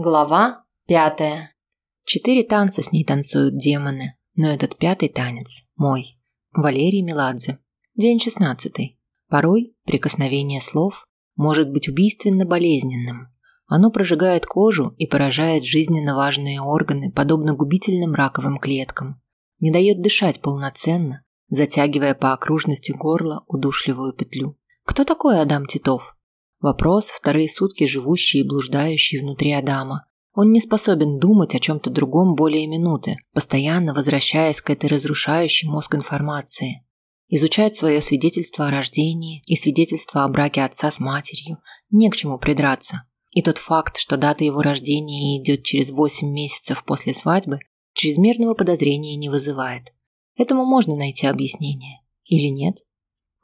Глава пятая. Четыре танца с ней танцуют демоны, но этот пятый танец мой. Валерий Меладзе. День шестнадцатый. Порой прикосновение слов может быть убийственно болезненным. Оно прожигает кожу и поражает жизненно важные органы, подобно губительным раковым клеткам. Не дает дышать полноценно, затягивая по окружности горла удушливую петлю. Кто такой Адам Титов? Вопрос, вторые сутки живущий и блуждающий внутри Адама. Он не способен думать о чем-то другом более минуты, постоянно возвращаясь к этой разрушающей мозг информации. Изучает свое свидетельство о рождении и свидетельство о браке отца с матерью. Не к чему придраться. И тот факт, что дата его рождения идет через 8 месяцев после свадьбы, чрезмерного подозрения не вызывает. Этому можно найти объяснение. Или нет?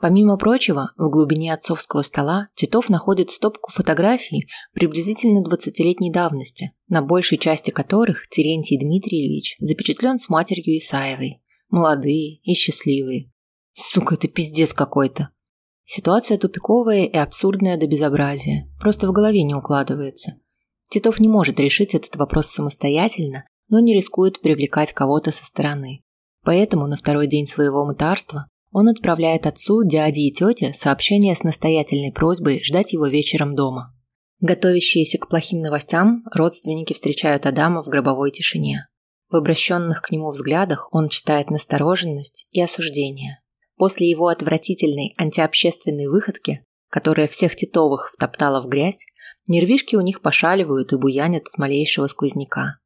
Помимо прочего, в глубине отцовского стола Титов находит стопку фотографий приблизительно 20-летней давности, на большей части которых Терентий Дмитриевич запечатлен с матерью Исаевой. Молодые и счастливые. Сука, это пиздец какой-то. Ситуация тупиковая и абсурдная до безобразия. Просто в голове не укладывается. Титов не может решить этот вопрос самостоятельно, но не рискует привлекать кого-то со стороны. Поэтому на второй день своего мытарства он отправляет отцу, дяде и тете сообщение с настоятельной просьбой ждать его вечером дома. Готовящиеся к плохим новостям, родственники встречают Адама в гробовой тишине. В обращенных к нему взглядах он читает настороженность и осуждение. После его отвратительной антиобщественной выходки, которая всех Титовых втоптала в грязь, нервишки у них пошаливают и буянят от малейшего сквозняка.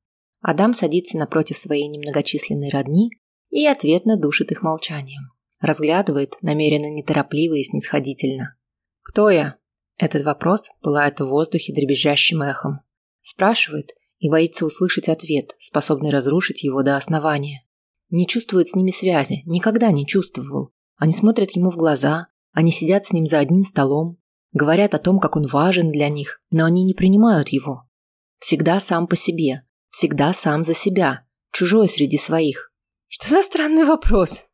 Адам садится напротив своей немногочисленной родни и ответно душит их молчанием. Разглядывает, намеренно неторопливо и снисходительно. «Кто я?» Этот вопрос пылает в воздухе дребезжащим эхом. Спрашивает и боится услышать ответ, способный разрушить его до основания. Не чувствует с ними связи, никогда не чувствовал. Они смотрят ему в глаза, они сидят с ним за одним столом, говорят о том, как он важен для них, но они не принимают его. Всегда сам по себе, всегда сам за себя, чужой среди своих. Что за странный вопрос?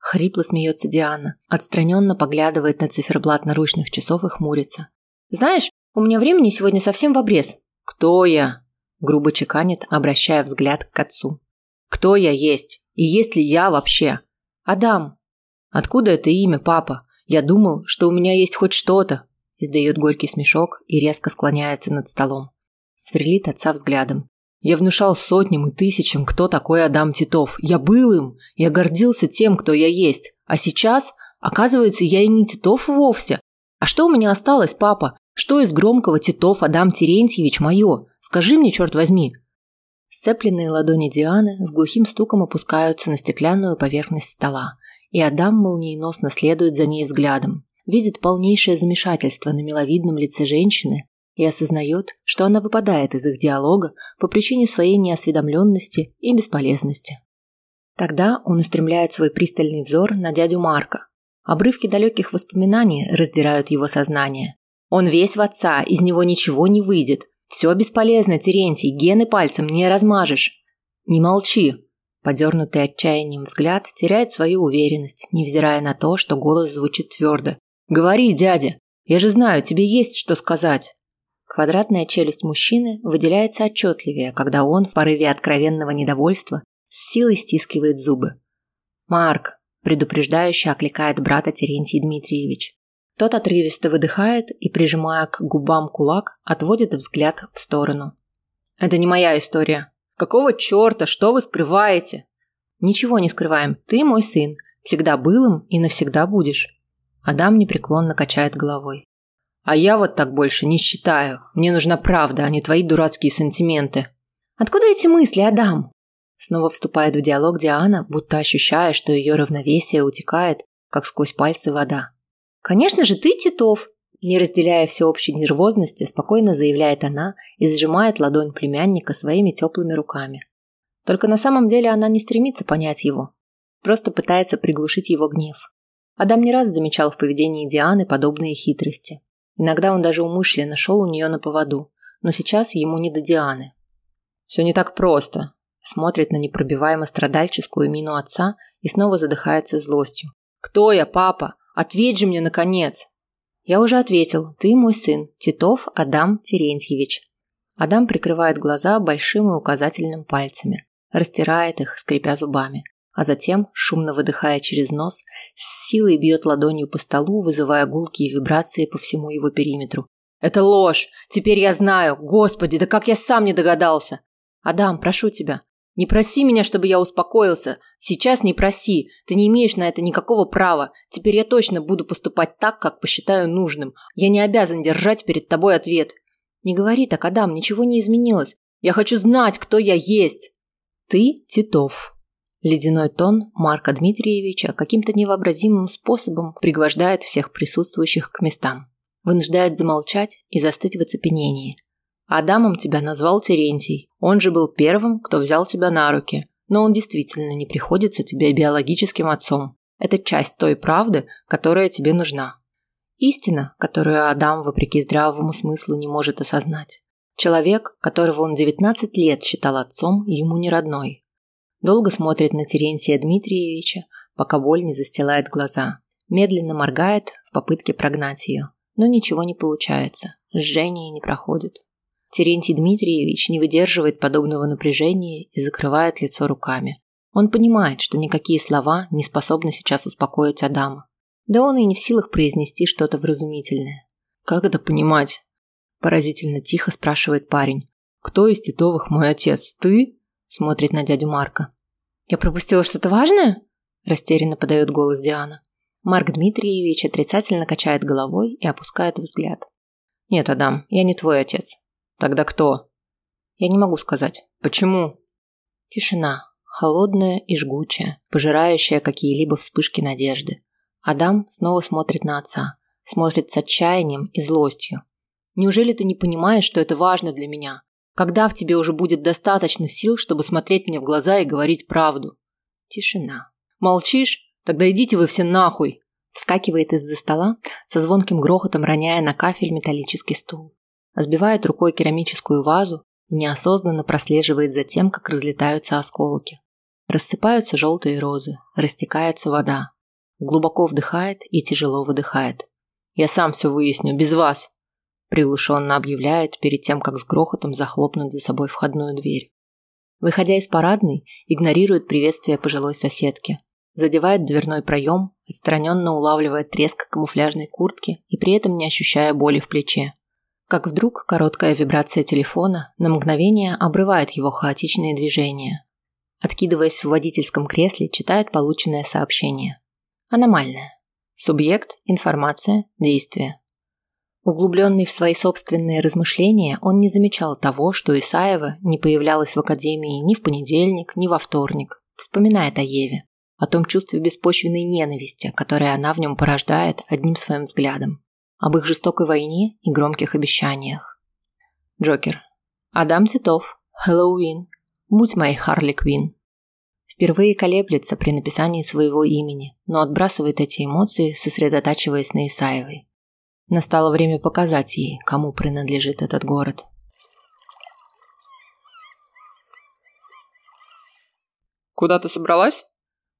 Хрипло смеется Диана, отстраненно поглядывает на циферблат наручных часов и хмурится. «Знаешь, у меня времени сегодня совсем в обрез». «Кто я?» – грубо чеканит, обращая взгляд к отцу. «Кто я есть? И есть ли я вообще?» «Адам». «Откуда это имя, папа? Я думал, что у меня есть хоть что-то». Издает горький смешок и резко склоняется над столом. Сверлит отца взглядом. Я внушал сотням и тысячам, кто такой Адам Титов. Я был им. Я гордился тем, кто я есть. А сейчас, оказывается, я и не Титов вовсе. А что у меня осталось, папа? Что из громкого Титов Адам Терентьевич мое? Скажи мне, черт возьми. Сцепленные ладони Дианы с глухим стуком опускаются на стеклянную поверхность стола, и Адам молниеносно следует за ней взглядом. Видит полнейшее замешательство на миловидном лице женщины, и осознает, что она выпадает из их диалога по причине своей неосведомленности и бесполезности. Тогда он устремляет свой пристальный взор на дядю Марка. Обрывки далеких воспоминаний раздирают его сознание. Он весь в отца, из него ничего не выйдет. Все бесполезно, Терентий, гены пальцем не размажешь. Не молчи. Подернутый отчаянием взгляд теряет свою уверенность, невзирая на то, что голос звучит твердо. Говори, дядя. Я же знаю, тебе есть что сказать. Квадратная челюсть мужчины выделяется отчетливее, когда он в порыве откровенного недовольства с силой стискивает зубы. «Марк!» – предупреждающе окликает брата Терентий Дмитриевич. Тот отрывисто выдыхает и, прижимая к губам кулак, отводит взгляд в сторону. «Это не моя история. Какого черта? Что вы скрываете?» «Ничего не скрываем. Ты мой сын. Всегда был им и навсегда будешь». Адам непреклонно качает головой. А я вот так больше не считаю. Мне нужна правда, а не твои дурацкие сантименты. Откуда эти мысли, Адам? Снова вступает в диалог Диана, будто ощущая, что ее равновесие утекает, как сквозь пальцы вода. Конечно же, ты Титов, не разделяя всеобщей нервозности, спокойно заявляет она и сжимает ладонь племянника своими теплыми руками. Только на самом деле она не стремится понять его, просто пытается приглушить его гнев. Адам не раз замечал в поведении Дианы подобные хитрости. Иногда он даже умышленно шел у нее на поводу, но сейчас ему не до Дианы. Все не так просто. Смотрит на непробиваемо страдальческую мину отца и снова задыхается злостью. Кто я, папа? Ответь же мне наконец. Я уже ответил. Ты мой сын, Титов Адам Терентьевич. Адам прикрывает глаза большим и указательным пальцами, растирает их, скрипя зубами, а затем, шумно выдыхая через нос, с силой бьет ладонью по столу, вызывая гулкие вибрации по всему его периметру. «Это ложь! Теперь я знаю! Господи, да как я сам не догадался!» «Адам, прошу тебя, не проси меня, чтобы я успокоился. Сейчас не проси. Ты не имеешь на это никакого права. Теперь я точно буду поступать так, как посчитаю нужным. Я не обязан держать перед тобой ответ. Не говори так, Адам, ничего не изменилось. Я хочу знать, кто я есть. Ты Титов. Ледяной тон Марка Дмитриевича каким-то невообразимым способом пригвождает всех присутствующих к местам. Вынуждает замолчать и застыть в оцепенении. Адамом тебя назвал Терентий. Он же был первым, кто взял тебя на руки. Но он действительно не приходится тебе биологическим отцом. Это часть той правды, которая тебе нужна. Истина, которую Адам, вопреки здравому смыслу, не может осознать. Человек, которого он 19 лет считал отцом, ему не родной. Долго смотрит на Терентия Дмитриевича, пока боль не застилает глаза. Медленно моргает в попытке прогнать ее. Но ничего не получается. Жжение не проходит. Терентий Дмитриевич не выдерживает подобного напряжения и закрывает лицо руками. Он понимает, что никакие слова не способны сейчас успокоить Адама. Да он и не в силах произнести что-то вразумительное. «Как это понимать?» – поразительно тихо спрашивает парень. «Кто из Титовых мой отец? Ты?» – смотрит на дядю Марка. «Я пропустила что-то важное?» – растерянно подает голос Диана. Марк Дмитриевич отрицательно качает головой и опускает взгляд. «Нет, Адам, я не твой отец. Тогда кто? Я не могу сказать. Почему? Тишина, холодная и жгучая, пожирающая какие-либо вспышки надежды. Адам снова смотрит на отца, смотрит с отчаянием и злостью. Неужели ты не понимаешь, что это важно для меня? Когда в тебе уже будет достаточно сил, чтобы смотреть мне в глаза и говорить правду? Тишина. Молчишь? Тогда идите вы все нахуй. Вскакивает из-за стола, со звонким грохотом роняя на кафель металлический стул сбивает рукой керамическую вазу и неосознанно прослеживает за тем, как разлетаются осколки. Рассыпаются желтые розы, растекается вода. Глубоко вдыхает и тяжело выдыхает. «Я сам все выясню, без вас!» Приглушенно объявляет перед тем, как с грохотом захлопнуть за собой входную дверь. Выходя из парадной, игнорирует приветствие пожилой соседки. Задевает дверной проем, отстраненно улавливает треск камуфляжной куртки и при этом не ощущая боли в плече. Как вдруг короткая вибрация телефона на мгновение обрывает его хаотичные движения. Откидываясь в водительском кресле, читает полученное сообщение. Аномальное. Субъект, информация, действие. Углубленный в свои собственные размышления, он не замечал того, что Исаева не появлялась в академии ни в понедельник, ни во вторник. Вспоминает о Еве, о том чувстве беспочвенной ненависти, которое она в нем порождает одним своим взглядом об их жестокой войне и громких обещаниях. Джокер. Адам Титов. Хэллоуин. Будь моей Харли Квин. Впервые колеблется при написании своего имени, но отбрасывает эти эмоции, сосредотачиваясь на Исаевой. Настало время показать ей, кому принадлежит этот город. «Куда ты собралась?»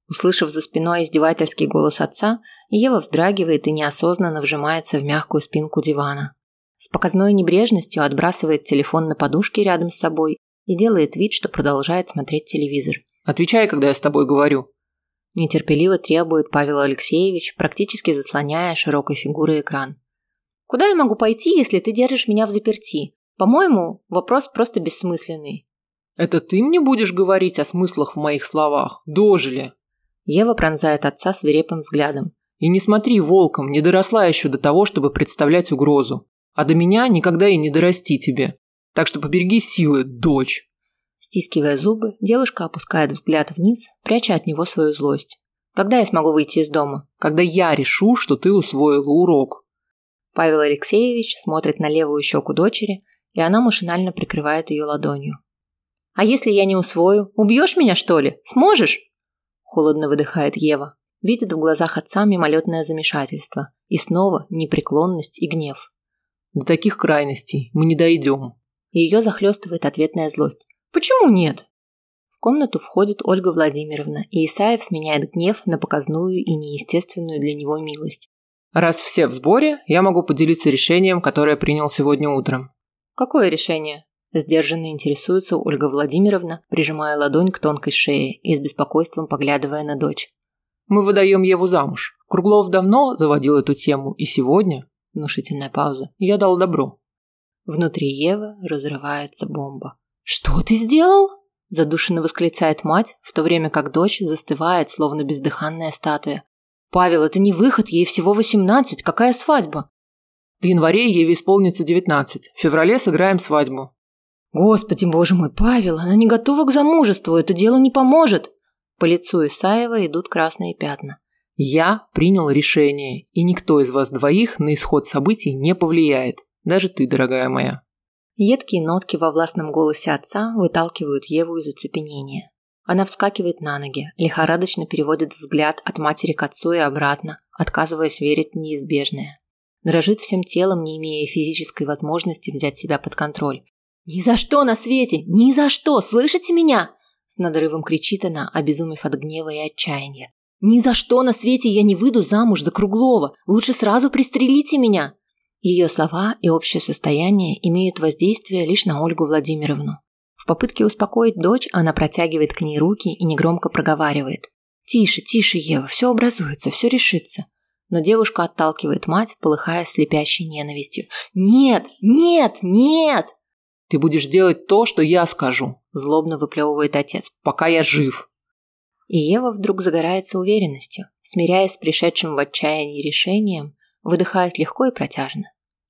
Услышав за спиной издевательский голос отца, Ева вздрагивает и неосознанно вжимается в мягкую спинку дивана. С показной небрежностью отбрасывает телефон на подушке рядом с собой и делает вид, что продолжает смотреть телевизор. «Отвечай, когда я с тобой говорю». Нетерпеливо требует Павел Алексеевич, практически заслоняя широкой фигурой экран. «Куда я могу пойти, если ты держишь меня в заперти? По-моему, вопрос просто бессмысленный». «Это ты мне будешь говорить о смыслах в моих словах? Дожили!» Ева пронзает отца свирепым взглядом. И не смотри волком, не доросла еще до того, чтобы представлять угрозу. А до меня никогда и не дорасти тебе. Так что побереги силы, дочь. Стискивая зубы, девушка опускает взгляд вниз, пряча от него свою злость. Когда я смогу выйти из дома? Когда я решу, что ты усвоила урок. Павел Алексеевич смотрит на левую щеку дочери, и она машинально прикрывает ее ладонью. А если я не усвою, убьешь меня что ли? Сможешь? холодно выдыхает Ева. Видит в глазах отца мимолетное замешательство и снова непреклонность и гнев. До таких крайностей мы не дойдем. Ее захлестывает ответная злость. Почему нет? В комнату входит Ольга Владимировна, и Исаев сменяет гнев на показную и неестественную для него милость. Раз все в сборе, я могу поделиться решением, которое принял сегодня утром. Какое решение? Сдержанно интересуется Ольга Владимировна, прижимая ладонь к тонкой шее и с беспокойством поглядывая на дочь. Мы выдаем Еву замуж. Круглов давно заводил эту тему, и сегодня, внушительная пауза, я дал добро. Внутри Евы разрывается бомба. Что ты сделал? задушенно восклицает мать, в то время как дочь застывает, словно бездыханная статуя. Павел, это не выход, ей всего восемнадцать, какая свадьба? В январе ей исполнится девятнадцать. В феврале сыграем свадьбу. Господи, боже мой, Павел, она не готова к замужеству, это дело не поможет. По лицу Исаева идут красные пятна. Я принял решение, и никто из вас двоих на исход событий не повлияет. Даже ты, дорогая моя. Едкие нотки во властном голосе отца выталкивают Еву из оцепенения. Она вскакивает на ноги, лихорадочно переводит взгляд от матери к отцу и обратно, отказываясь верить в неизбежное. Дрожит всем телом, не имея физической возможности взять себя под контроль. «Ни за что на свете! Ни за что! Слышите меня?» С надрывом кричит она, обезумев от гнева и отчаяния. «Ни за что на свете я не выйду замуж за Круглова! Лучше сразу пристрелите меня!» Ее слова и общее состояние имеют воздействие лишь на Ольгу Владимировну. В попытке успокоить дочь она протягивает к ней руки и негромко проговаривает. «Тише, тише, Ева, все образуется, все решится». Но девушка отталкивает мать, полыхая слепящей ненавистью. «Нет! Нет! Нет!» Ты будешь делать то, что я скажу, злобно выплевывает отец, пока я жив. И Ева вдруг загорается уверенностью, смиряясь с пришедшим в отчаянии решением, выдыхает легко и протяжно.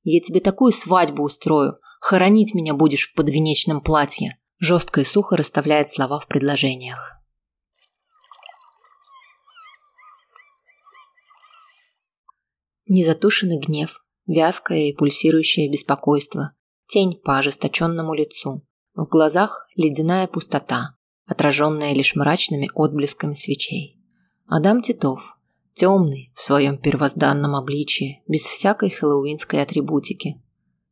Я тебе такую свадьбу устрою, хоронить меня будешь в подвенечном платье. Жестко и сухо расставляет слова в предложениях. Незатушенный гнев, вязкое и пульсирующее беспокойство, тень по ожесточенному лицу. В глазах ледяная пустота, отраженная лишь мрачными отблесками свечей. Адам Титов, темный в своем первозданном обличии, без всякой хэллоуинской атрибутики.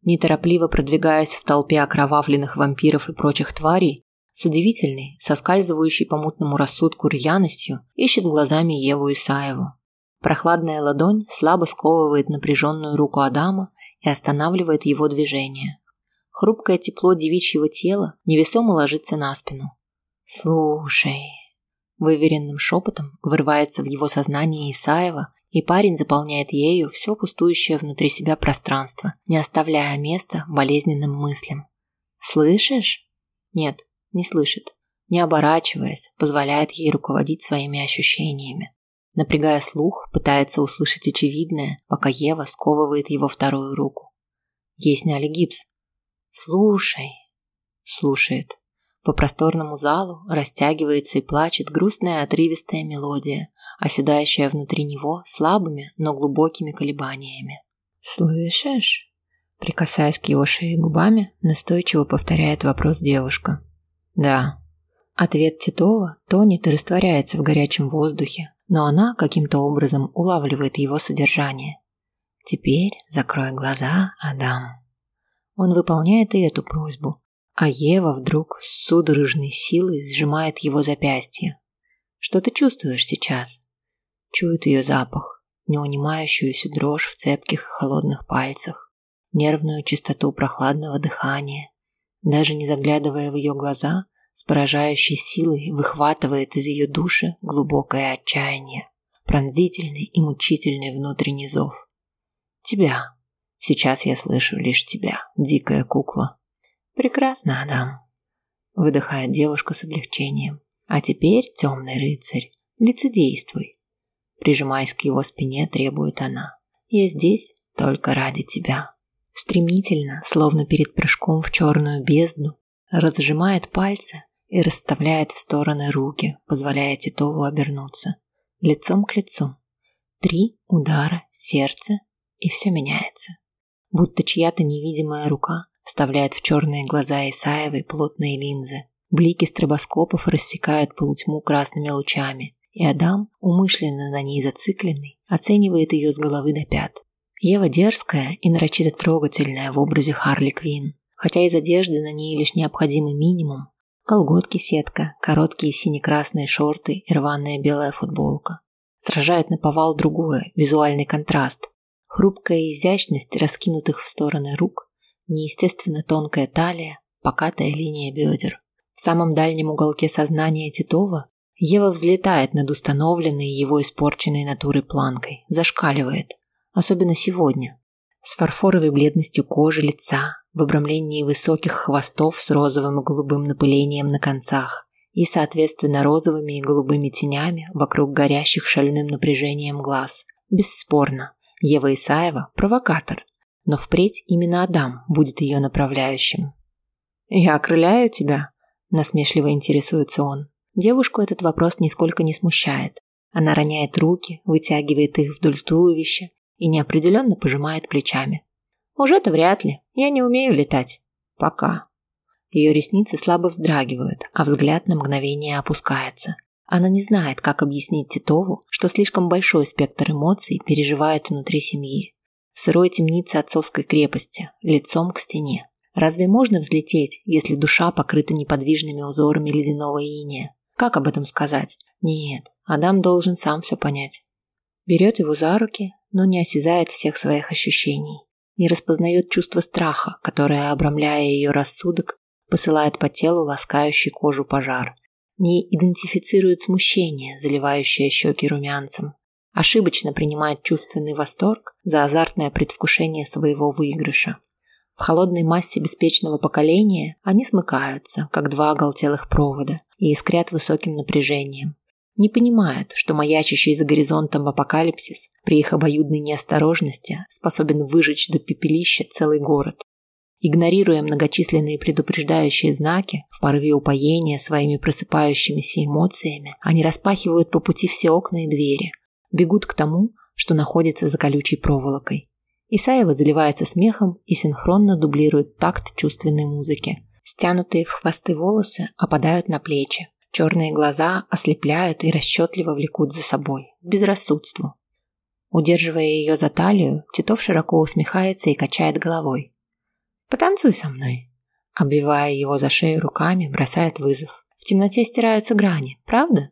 Неторопливо продвигаясь в толпе окровавленных вампиров и прочих тварей, с удивительной, соскальзывающей по мутному рассудку рьяностью, ищет глазами Еву Исаеву. Прохладная ладонь слабо сковывает напряженную руку Адама и останавливает его движение. Хрупкое тепло девичьего тела невесомо ложится на спину. «Слушай», – выверенным шепотом вырывается в его сознание Исаева, и парень заполняет ею все пустующее внутри себя пространство, не оставляя места болезненным мыслям. «Слышишь?» Нет, не слышит. Не оборачиваясь, позволяет ей руководить своими ощущениями. Напрягая слух, пытается услышать очевидное, пока Ева сковывает его вторую руку. Ей сняли гипс, Слушай, слушает. По просторному залу растягивается и плачет грустная отрывистая мелодия, оседающая внутри него слабыми, но глубокими колебаниями. Слышишь? Прикасаясь к его шее губами, настойчиво повторяет вопрос девушка. Да. Ответ Титова тонет и растворяется в горячем воздухе, но она каким-то образом улавливает его содержание. Теперь закрой глаза, Адам. Он выполняет и эту просьбу, а Ева вдруг с судорожной силой сжимает его запястье. Что ты чувствуешь сейчас? Чует ее запах, неунимающуюся дрожь в цепких и холодных пальцах, нервную чистоту прохладного дыхания. Даже не заглядывая в ее глаза, с поражающей силой выхватывает из ее души глубокое отчаяние, пронзительный и мучительный внутренний зов. Тебя, Сейчас я слышу лишь тебя, дикая кукла. Прекрасно, Адам. Выдыхает девушка с облегчением. А теперь, темный рыцарь, лицедействуй. Прижимаясь к его спине, требует она. Я здесь только ради тебя. Стремительно, словно перед прыжком в черную бездну, разжимает пальцы и расставляет в стороны руки, позволяя Титову обернуться. Лицом к лицу. Три удара, сердце, и все меняется будто чья-то невидимая рука вставляет в черные глаза Исаевой плотные линзы. Блики стробоскопов рассекают полутьму красными лучами, и Адам, умышленно на ней зацикленный, оценивает ее с головы до пят. Ева дерзкая и нарочито трогательная в образе Харли Квин, хотя из одежды на ней лишь необходимый минимум. Колготки-сетка, короткие сине-красные шорты и рваная белая футболка. Сражает на повал другое, визуальный контраст, Хрупкая изящность раскинутых в стороны рук, неестественно тонкая талия, покатая линия бедер. В самом дальнем уголке сознания Титова Ева взлетает над установленной его испорченной натурой планкой, зашкаливает. Особенно сегодня. С фарфоровой бледностью кожи лица, в обрамлении высоких хвостов с розовым и голубым напылением на концах и, соответственно, розовыми и голубыми тенями вокруг горящих шальным напряжением глаз. Бесспорно, Ева Исаева – провокатор, но впредь именно Адам будет ее направляющим. «Я окрыляю тебя?» – насмешливо интересуется он. Девушку этот вопрос нисколько не смущает. Она роняет руки, вытягивает их вдоль туловища и неопределенно пожимает плечами. Уже-то вряд ли. Я не умею летать. Пока. Ее ресницы слабо вздрагивают, а взгляд на мгновение опускается. Она не знает, как объяснить Титову, что слишком большой спектр эмоций переживает внутри семьи. В сырой темнице отцовской крепости, лицом к стене. Разве можно взлететь, если душа покрыта неподвижными узорами ледяного иния? Как об этом сказать? Нет, Адам должен сам все понять. Берет его за руки, но не осязает всех своих ощущений не распознает чувство страха, которое, обрамляя ее рассудок, посылает по телу ласкающий кожу пожар, не идентифицирует смущение, заливающее щеки румянцем, ошибочно принимает чувственный восторг за азартное предвкушение своего выигрыша. В холодной массе беспечного поколения они смыкаются, как два оголтелых провода, и искрят высоким напряжением, не понимают, что маячащий за горизонтом апокалипсис при их обоюдной неосторожности способен выжечь до пепелища целый город. Игнорируя многочисленные предупреждающие знаки, в порыве упоения своими просыпающимися эмоциями, они распахивают по пути все окна и двери, бегут к тому, что находится за колючей проволокой. Исаева заливается смехом и синхронно дублирует такт чувственной музыки. Стянутые в хвосты волосы опадают на плечи, Черные глаза ослепляют и расчетливо влекут за собой, к безрассудству. Удерживая ее за талию, Титов широко усмехается и качает головой. «Потанцуй со мной!» Обвивая его за шею руками, бросает вызов. В темноте стираются грани, правда?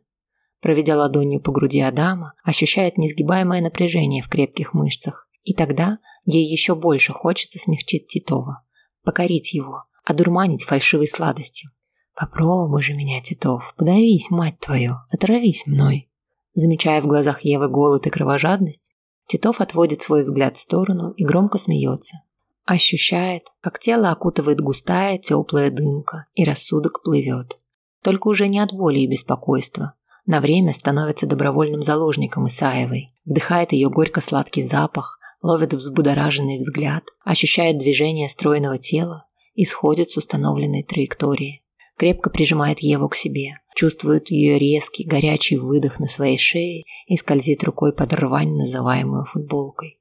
Проведя ладонью по груди Адама, ощущает несгибаемое напряжение в крепких мышцах. И тогда ей еще больше хочется смягчить Титова, покорить его, одурманить фальшивой сладостью. Попробуй же меня, Титов, подавись, мать твою, отравись мной. Замечая в глазах Евы голод и кровожадность, Титов отводит свой взгляд в сторону и громко смеется. Ощущает, как тело окутывает густая теплая дымка, и рассудок плывет. Только уже не от боли и беспокойства. На время становится добровольным заложником Исаевой, вдыхает ее горько-сладкий запах, ловит взбудораженный взгляд, ощущает движение стройного тела и сходит с установленной траектории крепко прижимает Еву к себе, чувствует ее резкий, горячий выдох на своей шее и скользит рукой под рвань, называемую футболкой.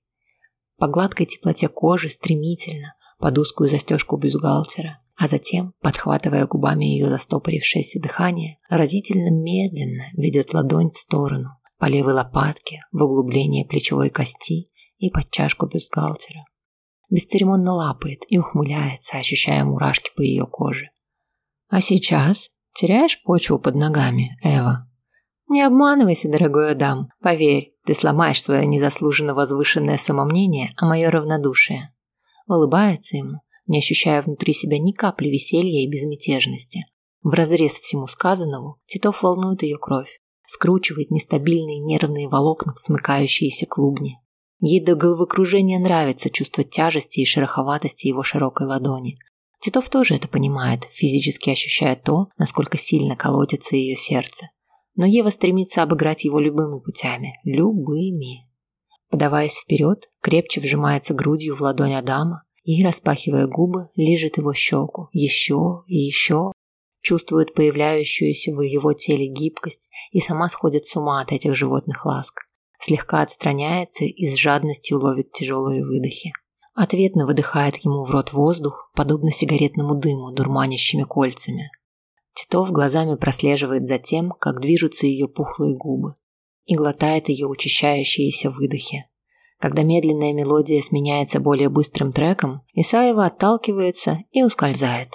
По гладкой теплоте кожи стремительно, под узкую застежку бюстгальтера, а затем, подхватывая губами ее застопорившееся дыхание, разительно медленно ведет ладонь в сторону, по левой лопатке, в углубление плечевой кости и под чашку бюстгальтера. Бесцеремонно лапает и ухмыляется, ощущая мурашки по ее коже. А сейчас теряешь почву под ногами, Эва. Не обманывайся, дорогой Адам. Поверь, ты сломаешь свое незаслуженно возвышенное самомнение, а мое равнодушие. Улыбается ему, не ощущая внутри себя ни капли веселья и безмятежности. В разрез всему сказанному, Титов волнует ее кровь, скручивает нестабильные нервные волокна в смыкающиеся клубни. Ей до головокружения нравится чувство тяжести и шероховатости его широкой ладони, Титов тоже это понимает, физически ощущая то, насколько сильно колотится ее сердце. Но Ева стремится обыграть его любыми путями. Любыми. Подаваясь вперед, крепче вжимается грудью в ладонь Адама и, распахивая губы, лижет его щеку. Еще и еще. Чувствует появляющуюся в его теле гибкость и сама сходит с ума от этих животных ласк. Слегка отстраняется и с жадностью ловит тяжелые выдохи. Ответно выдыхает ему в рот воздух, подобно сигаретному дыму, дурманящими кольцами. Титов глазами прослеживает за тем, как движутся ее пухлые губы, и глотает ее учащающиеся выдохи. Когда медленная мелодия сменяется более быстрым треком, Исаева отталкивается и ускользает.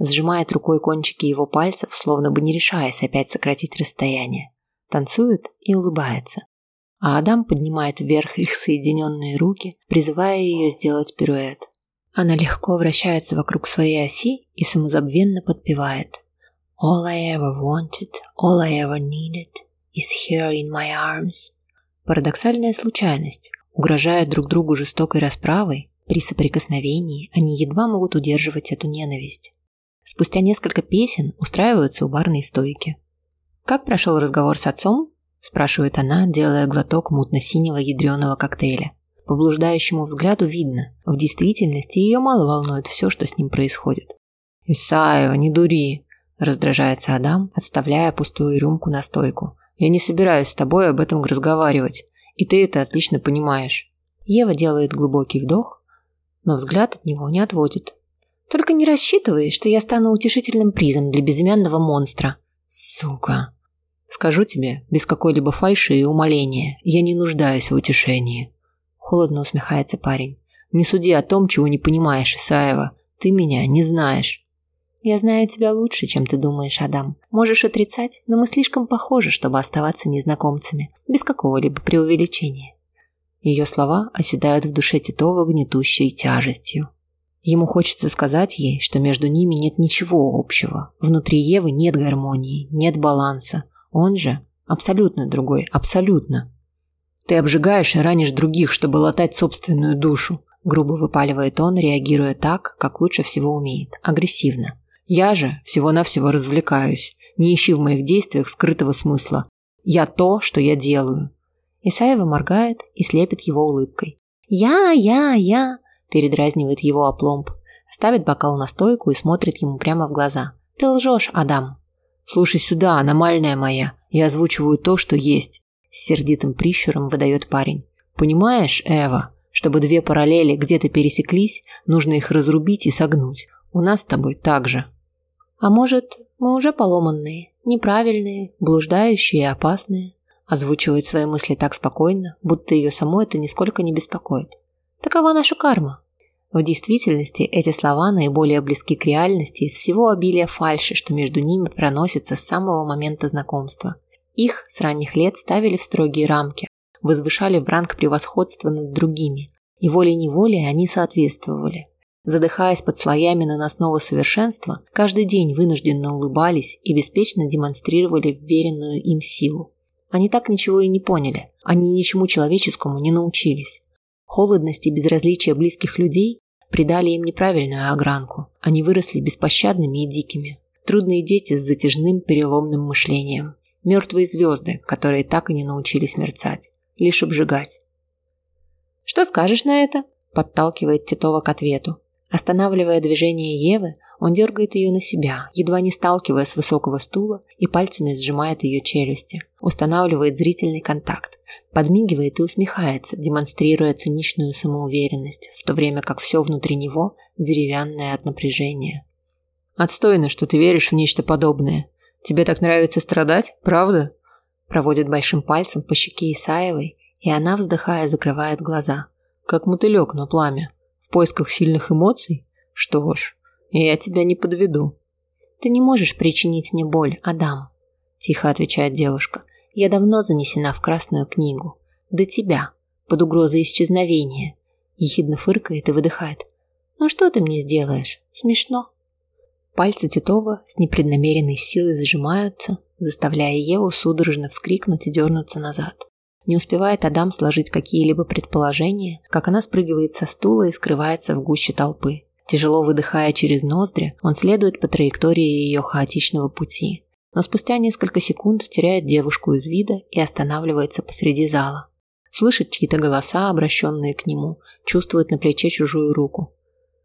Сжимает рукой кончики его пальцев, словно бы не решаясь опять сократить расстояние. Танцует и улыбается а Адам поднимает вверх их соединенные руки, призывая ее сделать пируэт. Она легко вращается вокруг своей оси и самозабвенно подпевает. All I ever wanted, all I ever needed is here in my arms. Парадоксальная случайность. Угрожая друг другу жестокой расправой, при соприкосновении они едва могут удерживать эту ненависть. Спустя несколько песен устраиваются у барной стойки. «Как прошел разговор с отцом?» – спрашивает она, делая глоток мутно-синего ядреного коктейля. По блуждающему взгляду видно, в действительности ее мало волнует все, что с ним происходит. «Исаева, не дури!» – раздражается Адам, отставляя пустую рюмку на стойку. «Я не собираюсь с тобой об этом разговаривать, и ты это отлично понимаешь». Ева делает глубокий вдох, но взгляд от него не отводит. «Только не рассчитывай, что я стану утешительным призом для безымянного монстра». «Сука!» «Скажу тебе, без какой-либо фальши и умоления, я не нуждаюсь в утешении». Холодно усмехается парень. «Не суди о том, чего не понимаешь, Исаева. Ты меня не знаешь». «Я знаю тебя лучше, чем ты думаешь, Адам. Можешь отрицать, но мы слишком похожи, чтобы оставаться незнакомцами, без какого-либо преувеличения». Ее слова оседают в душе Титова гнетущей тяжестью. Ему хочется сказать ей, что между ними нет ничего общего. Внутри Евы нет гармонии, нет баланса. Он же абсолютно другой, абсолютно. Ты обжигаешь и ранишь других, чтобы латать собственную душу. Грубо выпаливает он, реагируя так, как лучше всего умеет, агрессивно. Я же всего-навсего развлекаюсь. Не ищи в моих действиях скрытого смысла. Я то, что я делаю. Исаева моргает и слепит его улыбкой. «Я, я, я!» – передразнивает его опломб. Ставит бокал на стойку и смотрит ему прямо в глаза. «Ты лжешь, Адам!» «Слушай сюда, аномальная моя. Я озвучиваю то, что есть с сердитым прищуром выдает парень. Понимаешь, Эва, чтобы две параллели где-то пересеклись, нужно их разрубить и согнуть. У нас с тобой так же. А может, мы уже поломанные, неправильные, блуждающие и опасные? Озвучивает свои мысли так спокойно, будто ее само это нисколько не беспокоит. Такова наша карма. В действительности эти слова наиболее близки к реальности из всего обилия фальши, что между ними проносится с самого момента знакомства. Их с ранних лет ставили в строгие рамки, возвышали в ранг превосходства над другими, и волей-неволей они соответствовали. Задыхаясь под слоями наносного совершенства, каждый день вынужденно улыбались и беспечно демонстрировали вверенную им силу. Они так ничего и не поняли, они ничему человеческому не научились. Холодность и безразличие близких людей придали им неправильную огранку. Они выросли беспощадными и дикими. Трудные дети с затяжным переломным мышлением. Мертвые звезды, которые так и не научились мерцать, лишь обжигать. «Что скажешь на это?» – подталкивает Титова к ответу. Останавливая движение Евы, он дергает ее на себя, едва не сталкивая с высокого стула и пальцами сжимает ее челюсти. Устанавливает зрительный контакт, подмигивает и усмехается, демонстрируя циничную самоуверенность, в то время как все внутри него деревянное от напряжения. «Отстойно, что ты веришь в нечто подобное. Тебе так нравится страдать, правда?» Проводит большим пальцем по щеке Исаевой, и она, вздыхая, закрывает глаза. Как мотылек на пламя. Поисках сильных эмоций? Что ж, я тебя не подведу. «Ты не можешь причинить мне боль, Адам», – тихо отвечает девушка. «Я давно занесена в Красную книгу. До тебя, под угрозой исчезновения». Ехидно фыркает и выдыхает. «Ну что ты мне сделаешь? Смешно». Пальцы Титова с непреднамеренной силой сжимаются, заставляя Еву судорожно вскрикнуть и дернуться назад. Не успевает Адам сложить какие-либо предположения, как она спрыгивает со стула и скрывается в гуще толпы. Тяжело выдыхая через ноздри, он следует по траектории ее хаотичного пути. Но спустя несколько секунд теряет девушку из вида и останавливается посреди зала. Слышит чьи-то голоса, обращенные к нему, чувствует на плече чужую руку.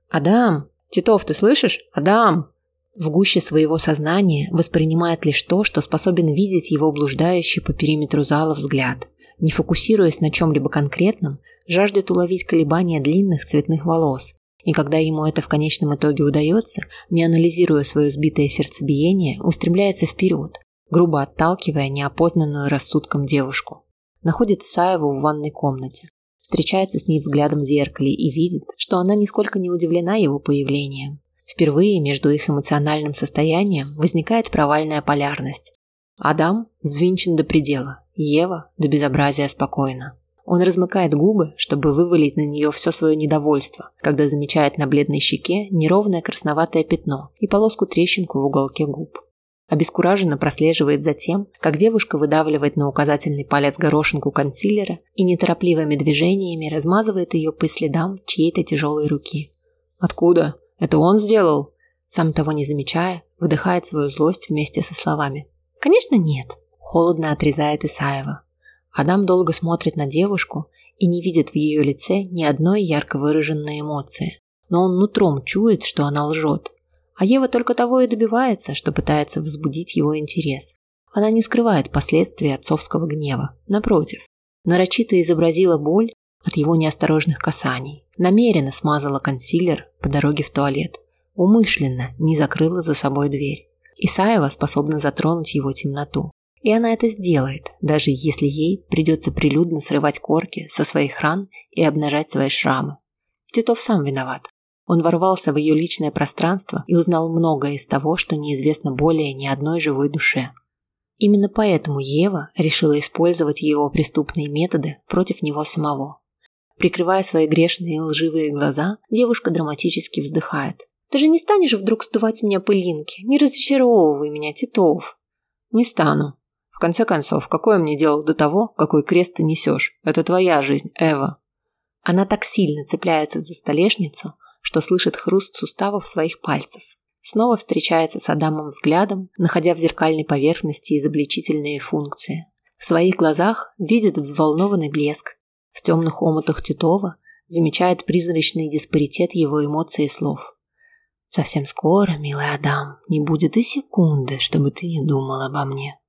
«Адам! Титов, ты слышишь? Адам!» в гуще своего сознания воспринимает лишь то, что способен видеть его блуждающий по периметру зала взгляд. Не фокусируясь на чем-либо конкретном, жаждет уловить колебания длинных цветных волос. И когда ему это в конечном итоге удается, не анализируя свое сбитое сердцебиение, устремляется вперед, грубо отталкивая неопознанную рассудком девушку. Находит Исаеву в ванной комнате. Встречается с ней взглядом в зеркале и видит, что она нисколько не удивлена его появлением. Впервые между их эмоциональным состоянием возникает провальная полярность. Адам взвинчен до предела, Ева до безобразия спокойна. Он размыкает губы, чтобы вывалить на нее все свое недовольство, когда замечает на бледной щеке неровное красноватое пятно и полоску-трещинку в уголке губ. Обескураженно прослеживает за тем, как девушка выдавливает на указательный палец горошинку консилера и неторопливыми движениями размазывает ее по следам чьей-то тяжелой руки. «Откуда? Это он сделал?» Сам того не замечая, выдыхает свою злость вместе со словами. «Конечно нет», – холодно отрезает Исаева. Адам долго смотрит на девушку и не видит в ее лице ни одной ярко выраженной эмоции. Но он нутром чует, что она лжет, а Ева только того и добивается, что пытается возбудить его интерес. Она не скрывает последствий отцовского гнева. Напротив, нарочито изобразила боль от его неосторожных касаний. Намеренно смазала консилер по дороге в туалет. Умышленно не закрыла за собой дверь. Исаева способна затронуть его темноту. И она это сделает, даже если ей придется прилюдно срывать корки со своих ран и обнажать свои шрамы. Титов сам виноват. Он ворвался в ее личное пространство и узнал многое из того, что неизвестно более ни одной живой душе. Именно поэтому Ева решила использовать его преступные методы против него самого. Прикрывая свои грешные и лживые глаза, девушка драматически вздыхает. «Ты же не станешь вдруг сдувать меня пылинки? Не разочаровывай меня, Титов!» «Не стану. В конце концов, какое мне дело до того, какой крест ты несешь? Это твоя жизнь, Эва». Она так сильно цепляется за столешницу, что слышит хруст суставов своих пальцев. Снова встречается с Адамом взглядом, находя в зеркальной поверхности изобличительные функции. В своих глазах видит взволнованный блеск. В темных омутах Титова замечает призрачный диспаритет его эмоций и слов. «Совсем скоро, милый Адам, не будет и секунды, чтобы ты не думал обо мне».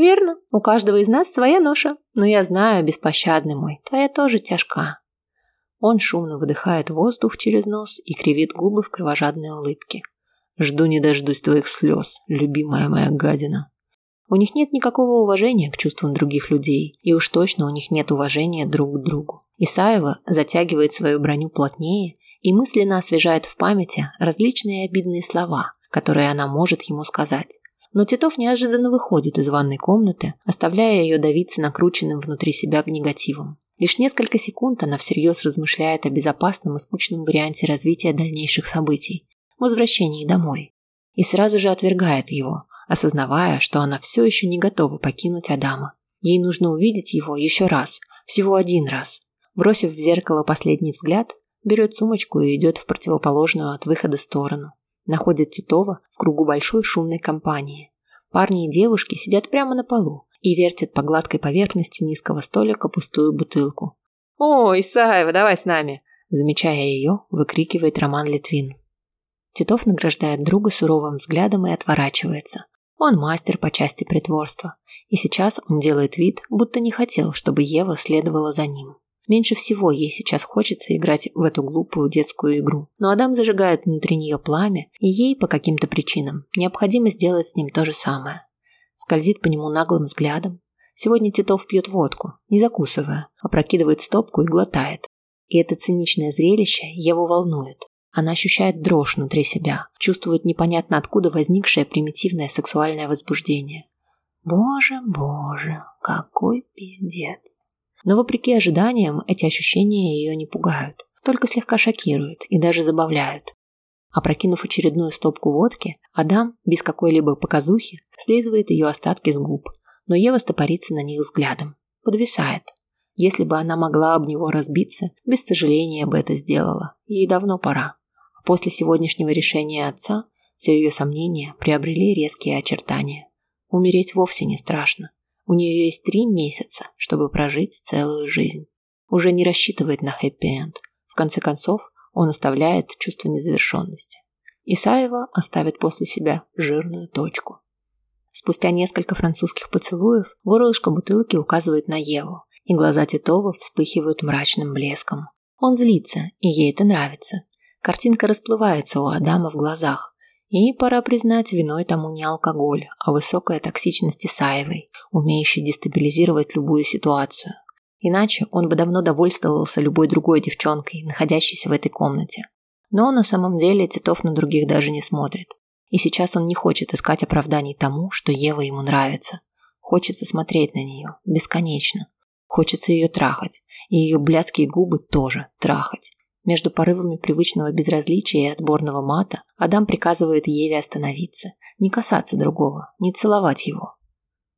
«Верно, у каждого из нас своя ноша, но я знаю, беспощадный мой, твоя тоже тяжка. Он шумно выдыхает воздух через нос и кривит губы в кровожадной улыбке. Жду не дождусь твоих слез, любимая моя гадина. У них нет никакого уважения к чувствам других людей, и уж точно у них нет уважения друг к другу. Исаева затягивает свою броню плотнее и мысленно освежает в памяти различные обидные слова, которые она может ему сказать. Но Титов неожиданно выходит из ванной комнаты, оставляя ее давиться накрученным внутри себя негативом. Лишь несколько секунд она всерьез размышляет о безопасном и скучном варианте развития дальнейших событий – возвращении домой. И сразу же отвергает его, осознавая, что она все еще не готова покинуть Адама. Ей нужно увидеть его еще раз, всего один раз. Бросив в зеркало последний взгляд, берет сумочку и идет в противоположную от выхода сторону. Находит Титова в кругу большой шумной компании. Парни и девушки сидят прямо на полу, и вертит по гладкой поверхности низкого столика пустую бутылку. «О, Исаева, давай с нами!» Замечая ее, выкрикивает Роман Литвин. Титов награждает друга суровым взглядом и отворачивается. Он мастер по части притворства. И сейчас он делает вид, будто не хотел, чтобы Ева следовала за ним. Меньше всего ей сейчас хочется играть в эту глупую детскую игру. Но Адам зажигает внутри нее пламя, и ей по каким-то причинам необходимо сделать с ним то же самое скользит по нему наглым взглядом. Сегодня Титов пьет водку, не закусывая, опрокидывает стопку и глотает. И это циничное зрелище его волнует. Она ощущает дрожь внутри себя, чувствует непонятно откуда возникшее примитивное сексуальное возбуждение. Боже, боже, какой пиздец. Но вопреки ожиданиям, эти ощущения ее не пугают, только слегка шокируют и даже забавляют. Опрокинув очередную стопку водки, Адам, без какой-либо показухи, слизывает ее остатки с губ, но Ева стопорится на них взглядом. Подвисает. Если бы она могла об него разбиться, без сожаления бы это сделала. Ей давно пора. А после сегодняшнего решения отца все ее сомнения приобрели резкие очертания. Умереть вовсе не страшно. У нее есть три месяца, чтобы прожить целую жизнь. Уже не рассчитывает на хэппи-энд. В конце концов, он оставляет чувство незавершенности. Исаева оставит после себя жирную точку. Спустя несколько французских поцелуев горлышко бутылки указывает на Еву, и глаза Титова вспыхивают мрачным блеском. Он злится, и ей это нравится. Картинка расплывается у Адама в глазах, и, пора признать, виной тому не алкоголь, а высокая токсичность Исаевой, умеющей дестабилизировать любую ситуацию. Иначе он бы давно довольствовался любой другой девчонкой, находящейся в этой комнате. Но на самом деле Титов на других даже не смотрит. И сейчас он не хочет искать оправданий тому, что Ева ему нравится. Хочется смотреть на нее. Бесконечно. Хочется ее трахать, и ее блядские губы тоже трахать. Между порывами привычного безразличия и отборного мата Адам приказывает Еве остановиться, не касаться другого, не целовать его.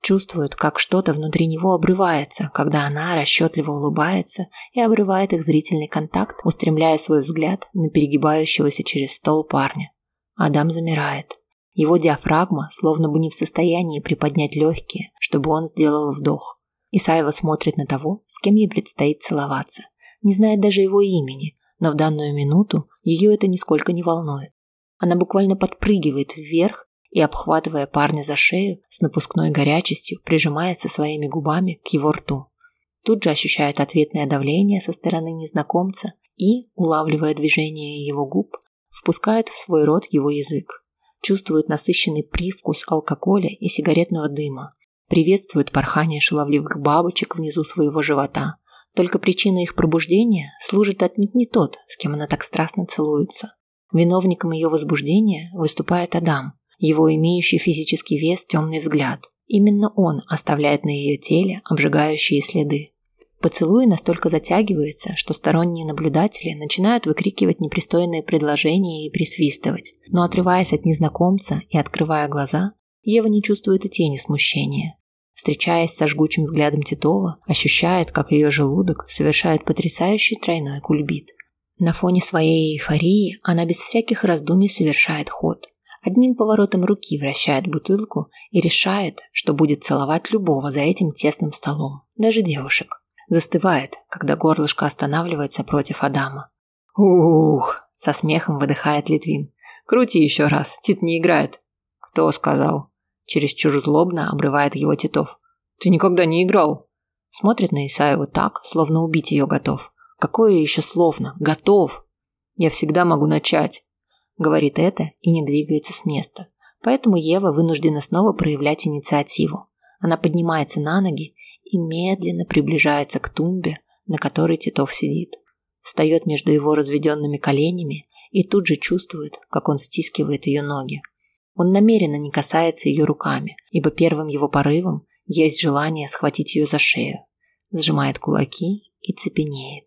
Чувствует, как что-то внутри него обрывается, когда она расчетливо улыбается и обрывает их зрительный контакт, устремляя свой взгляд на перегибающегося через стол парня. Адам замирает. Его диафрагма словно бы не в состоянии приподнять легкие, чтобы он сделал вдох. Исаева смотрит на того, с кем ей предстоит целоваться. Не знает даже его имени, но в данную минуту ее это нисколько не волнует. Она буквально подпрыгивает вверх и, обхватывая парня за шею, с напускной горячестью прижимается своими губами к его рту. Тут же ощущает ответное давление со стороны незнакомца и, улавливая движение его губ, впускает в свой рот его язык. Чувствует насыщенный привкус алкоголя и сигаретного дыма, приветствует порхание шаловливых бабочек внизу своего живота. Только причина их пробуждения служит отнюдь не тот, с кем она так страстно целуется. Виновником ее возбуждения выступает Адам, его имеющий физический вес темный взгляд. Именно он оставляет на ее теле обжигающие следы. Поцелуй настолько затягивается, что сторонние наблюдатели начинают выкрикивать непристойные предложения и присвистывать. Но отрываясь от незнакомца и открывая глаза, Ева не чувствует и тени смущения. Встречаясь со жгучим взглядом Титова, ощущает, как ее желудок совершает потрясающий тройной кульбит. На фоне своей эйфории она без всяких раздумий совершает ход. Одним поворотом руки вращает бутылку и решает, что будет целовать любого за этим тесным столом, даже девушек. Застывает, когда горлышко останавливается против Адама. «Ух!» – со смехом выдыхает Литвин. «Крути еще раз, Тит не играет». «Кто сказал?» Чересчур злобно обрывает его Титов. «Ты никогда не играл!» Смотрит на Исаеву так, словно убить ее готов. «Какое еще словно? Готов!» «Я всегда могу начать!» Говорит это и не двигается с места. Поэтому Ева вынуждена снова проявлять инициативу. Она поднимается на ноги и медленно приближается к тумбе, на которой Титов сидит. Встает между его разведенными коленями и тут же чувствует, как он стискивает ее ноги. Он намеренно не касается ее руками, ибо первым его порывом есть желание схватить ее за шею. Сжимает кулаки и цепенеет.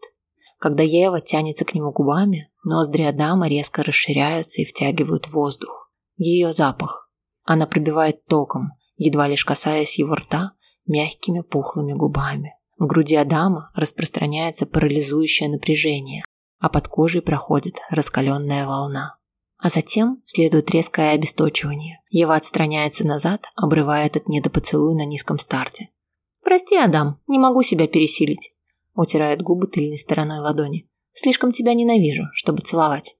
Когда Ева тянется к нему губами, ноздри Адама резко расширяются и втягивают воздух. Ее запах. Она пробивает током, едва лишь касаясь его рта мягкими пухлыми губами. В груди Адама распространяется парализующее напряжение, а под кожей проходит раскаленная волна. А затем следует резкое обесточивание. Ева отстраняется назад, обрывая этот недопоцелуй на низком старте. «Прости, Адам, не могу себя пересилить», – утирает губы тыльной стороной ладони. «Слишком тебя ненавижу, чтобы целовать».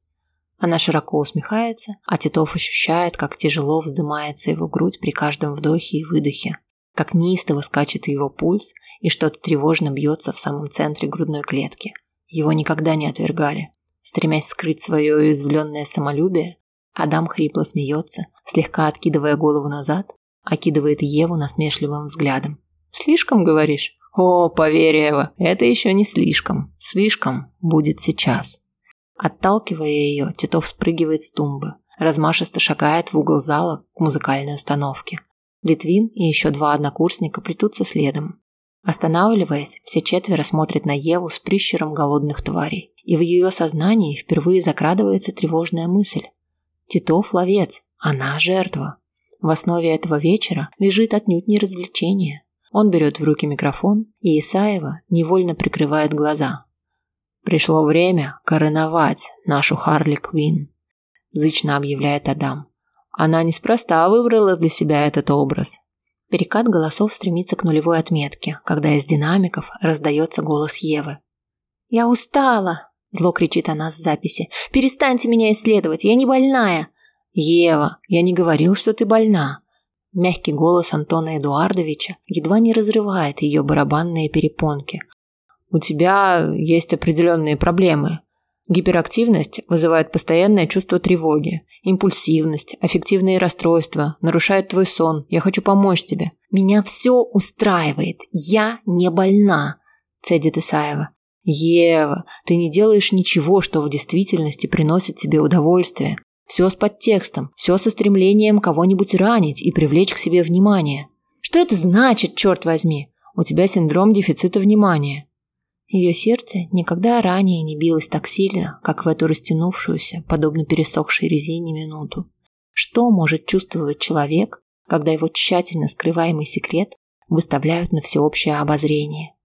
Она широко усмехается, а Титов ощущает, как тяжело вздымается его грудь при каждом вдохе и выдохе, как неистово скачет его пульс и что-то тревожно бьется в самом центре грудной клетки. Его никогда не отвергали, Стремясь скрыть свое уязвленное самолюбие, Адам хрипло смеется, слегка откидывая голову назад, окидывает Еву насмешливым взглядом. «Слишком, говоришь?» «О, поверь, Ева, это еще не слишком. Слишком будет сейчас». Отталкивая ее, Титов спрыгивает с тумбы, размашисто шагает в угол зала к музыкальной установке. Литвин и еще два однокурсника плетутся следом. Останавливаясь, все четверо смотрят на Еву с прищером голодных тварей и в ее сознании впервые закрадывается тревожная мысль. Титов – ловец, она – жертва. В основе этого вечера лежит отнюдь не развлечение. Он берет в руки микрофон, и Исаева невольно прикрывает глаза. «Пришло время короновать нашу Харли Квин», – зычно объявляет Адам. Она неспроста выбрала для себя этот образ. Перекат голосов стремится к нулевой отметке, когда из динамиков раздается голос Евы. «Я устала!» Зло кричит она с записи. «Перестаньте меня исследовать, я не больная!» «Ева, я не говорил, что ты больна!» Мягкий голос Антона Эдуардовича едва не разрывает ее барабанные перепонки. «У тебя есть определенные проблемы. Гиперактивность вызывает постоянное чувство тревоги, импульсивность, аффективные расстройства, нарушает твой сон. Я хочу помочь тебе». «Меня все устраивает. Я не больна», – цедит Исаева. Ева, ты не делаешь ничего, что в действительности приносит тебе удовольствие. Все с подтекстом, все со стремлением кого-нибудь ранить и привлечь к себе внимание. Что это значит, черт возьми? У тебя синдром дефицита внимания. Ее сердце никогда ранее не билось так сильно, как в эту растянувшуюся, подобно пересохшей резине минуту. Что может чувствовать человек, когда его тщательно скрываемый секрет выставляют на всеобщее обозрение?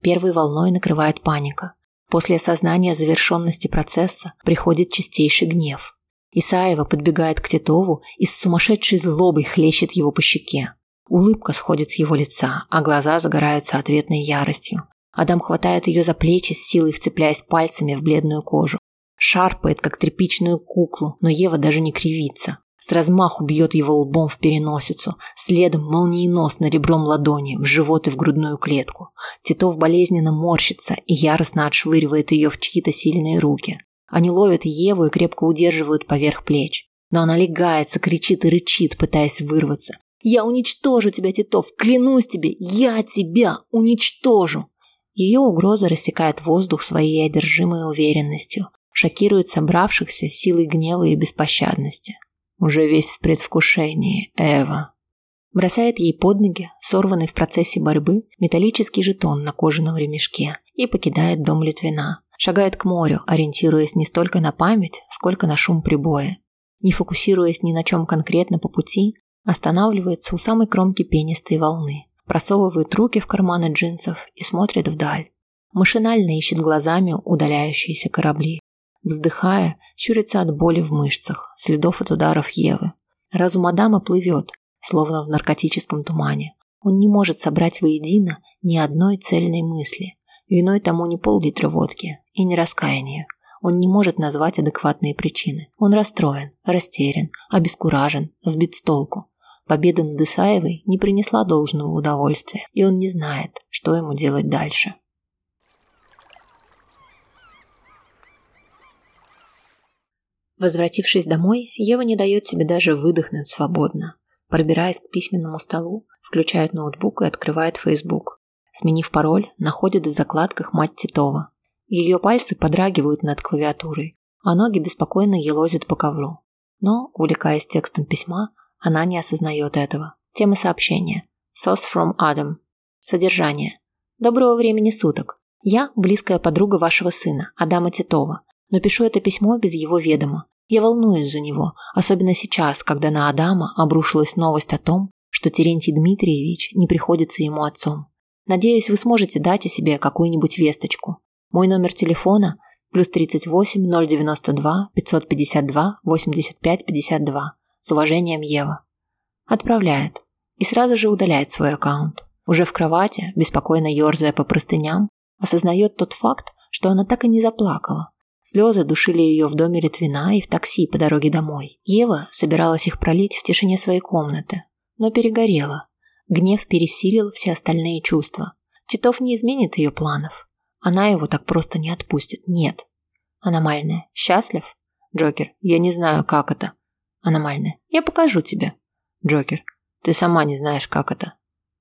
Первой волной накрывает паника. После осознания завершенности процесса приходит чистейший гнев. Исаева подбегает к Титову и с сумасшедшей злобой хлещет его по щеке. Улыбка сходит с его лица, а глаза загораются ответной яростью. Адам хватает ее за плечи, с силой вцепляясь пальцами в бледную кожу. Шарпает, как тряпичную куклу, но Ева даже не кривится. С размаху бьет его лбом в переносицу, следом молниеносно ребром ладони в живот и в грудную клетку. Титов болезненно морщится и яростно отшвыривает ее в чьи-то сильные руки. Они ловят Еву и крепко удерживают поверх плеч. Но она легается, кричит и рычит, пытаясь вырваться. «Я уничтожу тебя, Титов! Клянусь тебе! Я тебя уничтожу!» Ее угроза рассекает воздух своей одержимой уверенностью, шокирует собравшихся силой гнева и беспощадности. Уже весь в предвкушении, Эва. Бросает ей под ноги, сорванный в процессе борьбы, металлический жетон на кожаном ремешке и покидает дом Литвина. Шагает к морю, ориентируясь не столько на память, сколько на шум прибоя. Не фокусируясь ни на чем конкретно по пути, останавливается у самой кромки пенистой волны просовывает руки в карманы джинсов и смотрит вдаль. Машинально ищет глазами удаляющиеся корабли. Вздыхая, щурится от боли в мышцах, следов от ударов Евы. Разум Адама плывет, словно в наркотическом тумане. Он не может собрать воедино ни одной цельной мысли. Виной тому не пол-литра водки и не раскаяние. Он не может назвать адекватные причины. Он расстроен, растерян, обескуражен, сбит с толку. Победа над Исаевой не принесла должного удовольствия, и он не знает, что ему делать дальше. Возвратившись домой, Ева не дает себе даже выдохнуть свободно. Пробираясь к письменному столу, включает ноутбук и открывает Facebook. Сменив пароль, находит в закладках мать Титова. Ее пальцы подрагивают над клавиатурой, а ноги беспокойно елозят по ковру. Но, увлекаясь текстом письма, она не осознает этого. Тема сообщения. Sauce from Adam. Содержание. Доброго времени суток. Я близкая подруга вашего сына, Адама Титова, но пишу это письмо без его ведома. Я волнуюсь за него, особенно сейчас, когда на Адама обрушилась новость о том, что Терентий Дмитриевич не приходится ему отцом. Надеюсь, вы сможете дать о себе какую-нибудь весточку. Мой номер телефона плюс 38 092 552 85 52. С уважением, Ева. Отправляет. И сразу же удаляет свой аккаунт. Уже в кровати, беспокойно ерзая по простыням, осознает тот факт, что она так и не заплакала. Слезы душили ее в доме Литвина и в такси по дороге домой. Ева собиралась их пролить в тишине своей комнаты, но перегорела. Гнев пересилил все остальные чувства. Титов не изменит ее планов. Она его так просто не отпустит. Нет. Аномальная. Счастлив? Джокер, я не знаю, как это. Аномальная. Я покажу тебе. Джокер. Ты сама не знаешь, как это.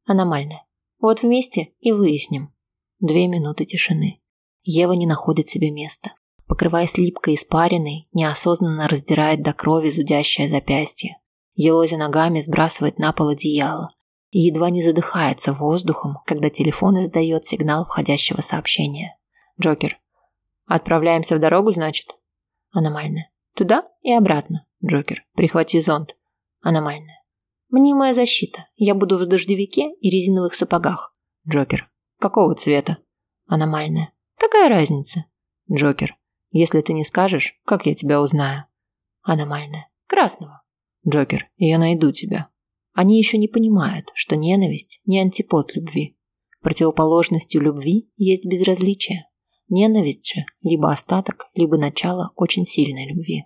Аномальная. Вот вместе и выясним. Две минуты тишины. Ева не находит себе места. Покрываясь липкой испариной, неосознанно раздирает до крови зудящее запястье. Елозя ногами сбрасывает на пол одеяло и едва не задыхается воздухом, когда телефон издает сигнал входящего сообщения. Джокер. Отправляемся в дорогу, значит? Аномальная. Туда и обратно. Джокер. Прихвати зонт. Аномальная. Мнимая защита. Я буду в дождевике и резиновых сапогах. Джокер. Какого цвета? Аномальная. Какая разница? Джокер. Если ты не скажешь, как я тебя узнаю? Аномальная. Красного. Джокер. Я найду тебя. Они еще не понимают, что ненависть не антипод любви. Противоположностью любви есть безразличие. Ненависть же либо остаток, либо начало очень сильной любви.